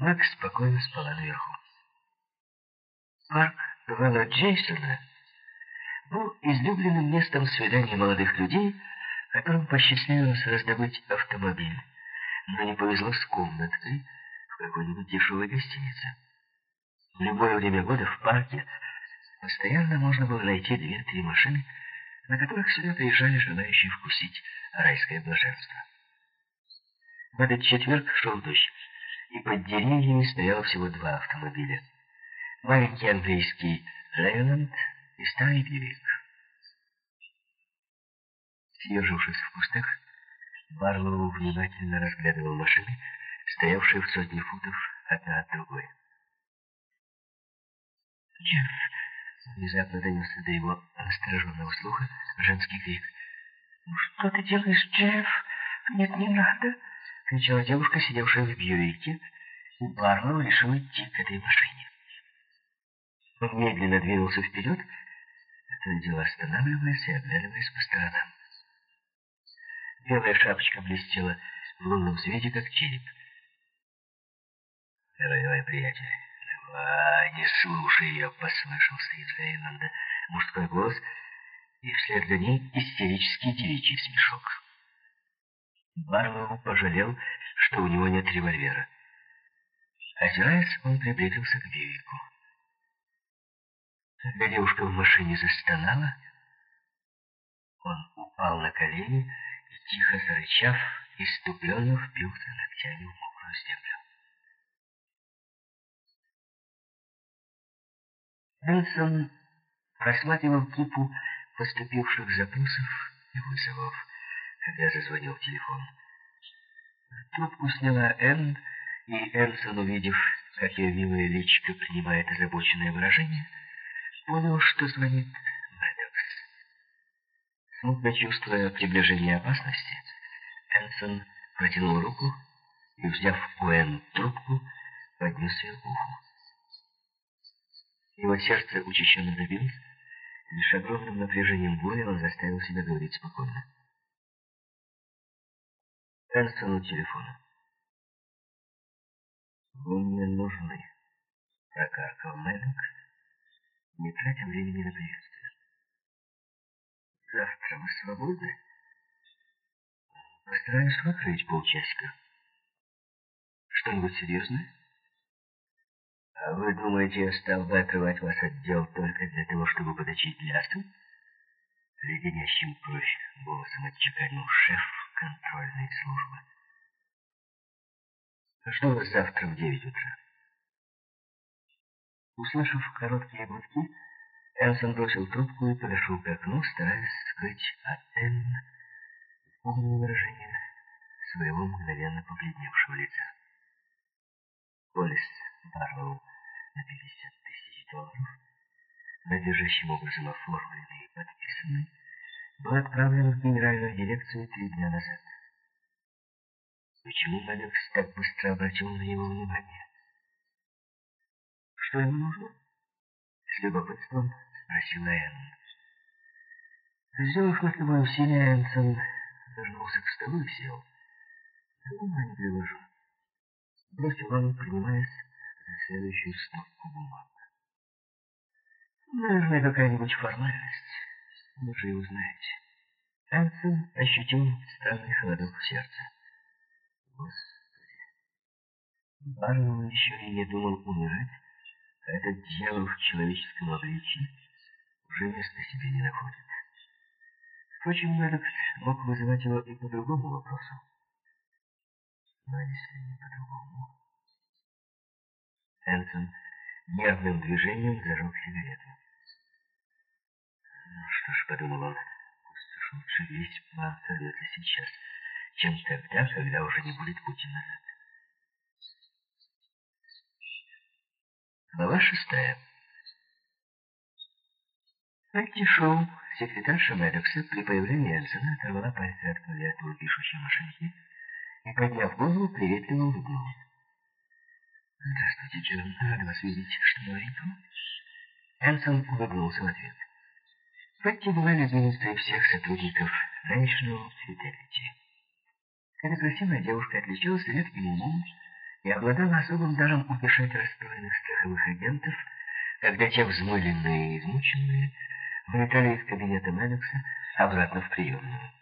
Макс спокойно спала наверху. Парк Вэлла Джейсона был излюбленным местом свидания молодых людей, которым посчастливилось раздобыть автомобиль, но не повезло с комнаткой в какой-нибудь дешевой гостинице. В любое время года в парке постоянно можно было найти две-три машины, на которых сюда приезжали желающие вкусить райское блаженство. В этот четверг шел дождь, и под деревьями стояло всего два автомобиля. Маленький английский Лейленд и старый Бьюик. Съежившись в кустах, Барлоу внимательно разглядывал машины, стоявшие в сотне футов одна от другой. «Джефф!» — внезапно донесся до его настороженного слуха женский крик. «Ну что ты делаешь, Джефф? Нет, не надо!» — кричала девушка, сидевшая в Бьюике, и Барлоу решил идти к этой машине. Он медленно двинулся вперед, то и дело останавливаясь и оглядываясь по сторонам. Белая шапочка блестела в лунном свете, как череп. «Давай, давай, приятель, давай, не слушай ее!» — послышался из Эйланда мужской голос, и вслед за ней истерический девичий смешок. Барлоу пожалел, что у него нет револьвера. Озираясь, он приблизился к Бивику. Когда девушка в машине застонала, он упал на колени и, тихо зарычав, иступленно впился ногтями в мокрую землю. Энсон просматривал кипу поступивших запросов и вызовов, когда зазвонил телефон. Трубку сняла Энн, и Энсон, увидев, как ее милая личико принимает озабоченное выражение, понял, что звонит Мэддокс. Смутно чувствуя приближение опасности, Энсон протянул руку и, взяв у Энн трубку, поднес ее к уху. Его сердце учащенно забилось, лишь огромным напряжением воли он заставил себя говорить спокойно. Энсону телефона. «Вы мне нужны», — прокаркал Мэддокс, не тратя времени на приветствие. Завтра вы свободны? Постараюсь выкроить полчасика. Что-нибудь серьезное? А вы думаете, я стал бы отрывать вас от дел только для того, чтобы подочить лясу? Леденящим кровь голосом отчеканил шеф контрольной службы. А что у вас завтра в девять утра? Услышав короткие гудки, Энсон бросил трубку и подошел к окну, стараясь скрыть от Энн испуганное выражение своего мгновенно побледневшего лица. Полис Барлоу на 50 тысяч долларов, надлежащим образом оформленный и подписанный, был отправлен в генеральную дирекцию три дня назад. Почему Мэддокс так быстро обратил на него внимание? Что ему нужно? С любопытством спросила Энн. Сделав над любое усилие, Энсон вернулся к столу и сел. Ума не приложу. Бросил он, принимаясь за следующую стопку бумаг. Наверное, какая-нибудь формальность. Вы же его знаете. Энсон ощутил странный холодок в сердце. Господи. Барнум еще и не думал умирать, этот дьявол в человеческом обличии уже места себе не находит. Впрочем, Мэддокс мог вызывать его и по другому вопросу. Но если не по-другому... Энсон нервным движением зажег сигарету. Что ж, подумал он, пусть лучше весь план сорвется сейчас, чем тогда, когда уже не будет пути назад. Глава шестая. Пэтти Шоу, секретарша Мэддокса, при появлении Энсона оторвала пальцы от клавиатуры пишущей машинки и, подняв голову, приветливо улыбнулась. «Здравствуйте, Джон. Рад вас видеть. Что новенького?» Энсон улыбнулся в ответ. Пэтти была любимицей всех сотрудников National Fidelity. Эта красивая девушка отличалась редким умом и обладала особым даром утешать расстроенных страховых агентов, когда те взмыленные и измученные вылетали из кабинета Медекса обратно в приемную.